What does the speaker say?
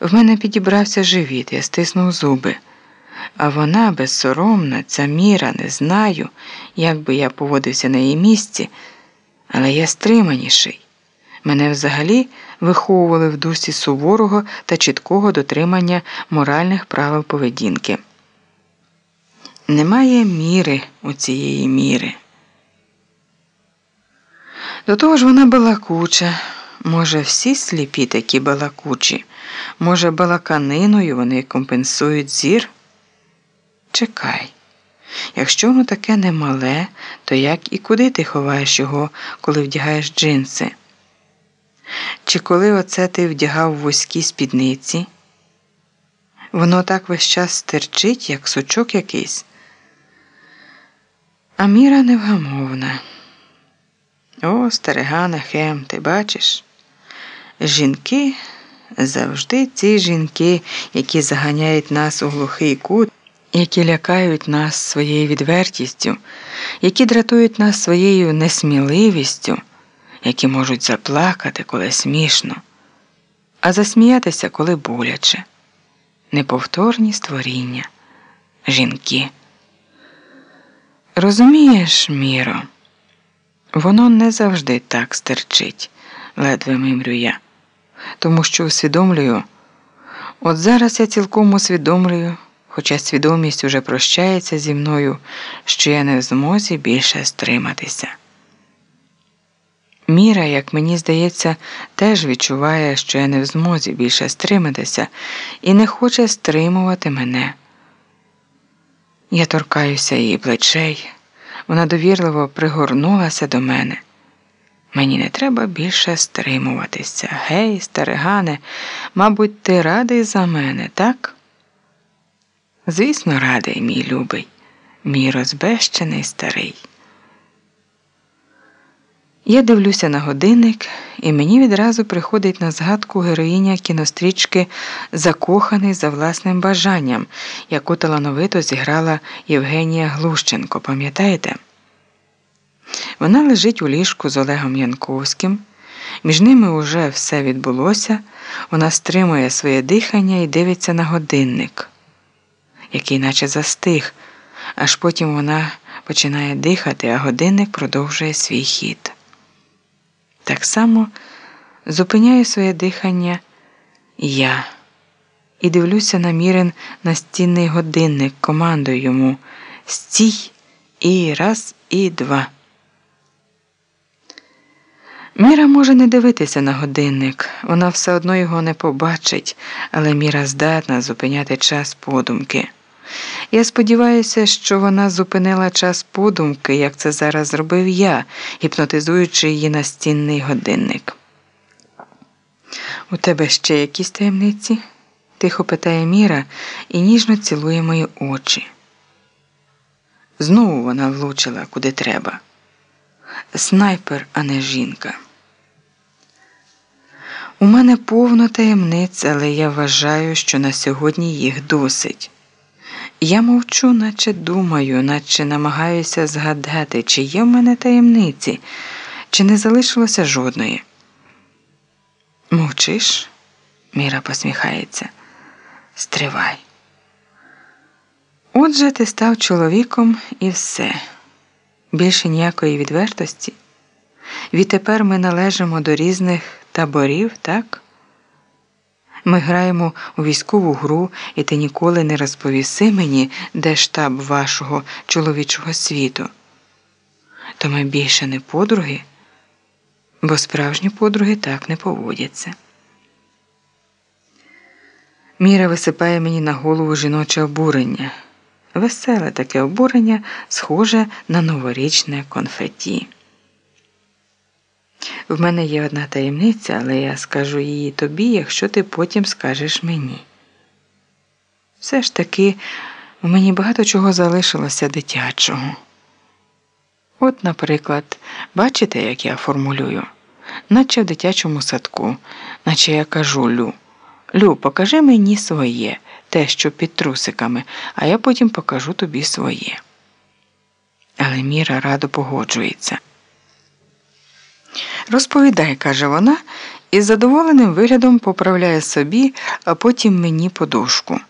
В мене підібрався живіт, я стиснув зуби. А вона безсоромна, ця міра, не знаю, як би я поводився на її місці, але я стриманіший. Мене взагалі виховували в дусі суворого та чіткого дотримання моральних правил поведінки. Немає міри у цієї міри. До того ж вона балакуча. Може, всі сліпі такі балакучі, може, балаканиною вони компенсують зір? Чекай. Якщо воно таке немале, то як і куди ти ховаєш його, коли вдягаєш джинси? Чи коли оце ти вдягав вузькі спідниці? Воно так весь час стерчить, як сучок якийсь. А міра невгамовна. О, старигана Хем, ти бачиш? Жінки завжди ці жінки, які заганяють нас у глухий кут, які лякають нас своєю відвертістю, які дратують нас своєю несміливістю, які можуть заплакати, коли смішно, а засміятися, коли боляче, неповторні створіння, жінки. Розумієш, Міро, воно не завжди так стерчить, ледве мимрю я тому що усвідомлюю, от зараз я цілком усвідомлюю, хоча свідомість уже прощається зі мною, що я не в змозі більше стриматися. Міра, як мені здається, теж відчуває, що я не в змозі більше стриматися і не хоче стримувати мене. Я торкаюся її плечей, вона довірливо пригорнулася до мене. Мені не треба більше стримуватися. Гей, старигане, мабуть, ти радий за мене, так? Звісно, радий, мій любий, мій розбещений старий. Я дивлюся на годинник, і мені відразу приходить на згадку героїня кінострічки Закоханий за власним бажанням, яку талановито зіграла Євгенія Глущенко, пам'ятаєте? Вона лежить у ліжку з Олегом Янковським. Між ними уже все відбулося. Вона стримує своє дихання і дивиться на годинник, який наче застиг, аж потім вона починає дихати, а годинник продовжує свій хід. Так само зупиняю своє дихання я і дивлюся на мірин настінний годинник, командую йому стій і раз, і два. Міра може не дивитися на годинник, вона все одно його не побачить, але Міра здатна зупиняти час подумки. Я сподіваюся, що вона зупинила час подумки, як це зараз зробив я, гіпнотизуючи її настінний годинник. У тебе ще якісь таємниці? тихо питає Міра і ніжно цілує мої очі. Знову вона влучила куди треба. Снайпер, а не жінка. У мене повно таємниць, але я вважаю, що на сьогодні їх досить. Я мовчу, наче думаю, наче намагаюся згадати, чи є в мене таємниці, чи не залишилося жодної. Мовчиш? Міра посміхається. Стривай. Отже, ти став чоловіком і все. Більше ніякої відвертості. Відтепер ми належимо до різних таборів, так? Ми граємо у військову гру, і ти ніколи не розповіси мені, де штаб вашого чоловічого світу. То ми більше не подруги, бо справжні подруги так не поводяться. Міра висипає мені на голову жіноче обурення. Веселе таке обурення, схоже на новорічне конфеті. В мене є одна таємниця, але я скажу її тобі, якщо ти потім скажеш мені. Все ж таки в мені багато чого залишилося дитячого. От, наприклад, бачите, як я формулюю, наче в дитячому садку, наче я кажу Лю. Лю, покажи мені своє, те, що під трусиками, а я потім покажу тобі своє. Але Міра радо погоджується. Розповідай, каже вона, із задоволеним виглядом поправляє собі, а потім мені подушку.